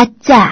اچھا